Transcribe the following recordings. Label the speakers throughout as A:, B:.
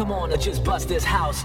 A: Come on and just bust this house.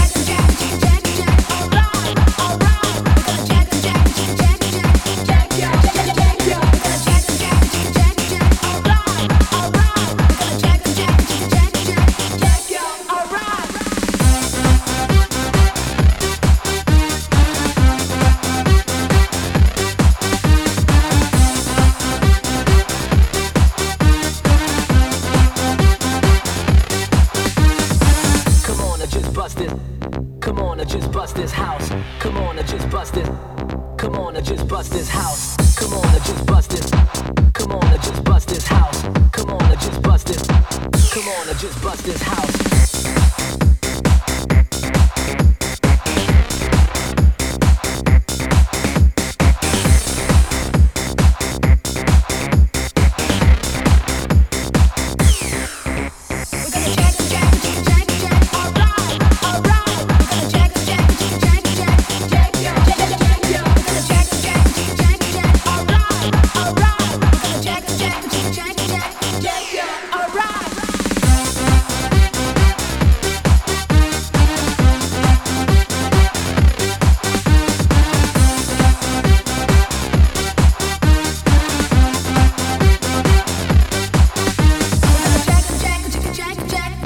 A: bust it. Come on I just bust this house. Come on I just bust it. Come on I just bust this house. Come on I just bust it. Come on I just bust this house. Come on I just bust it. Come on I just bust this house.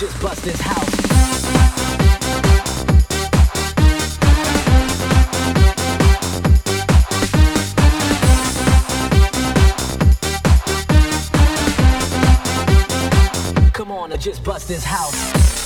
A: just bust this house. Come on, I just bust this house.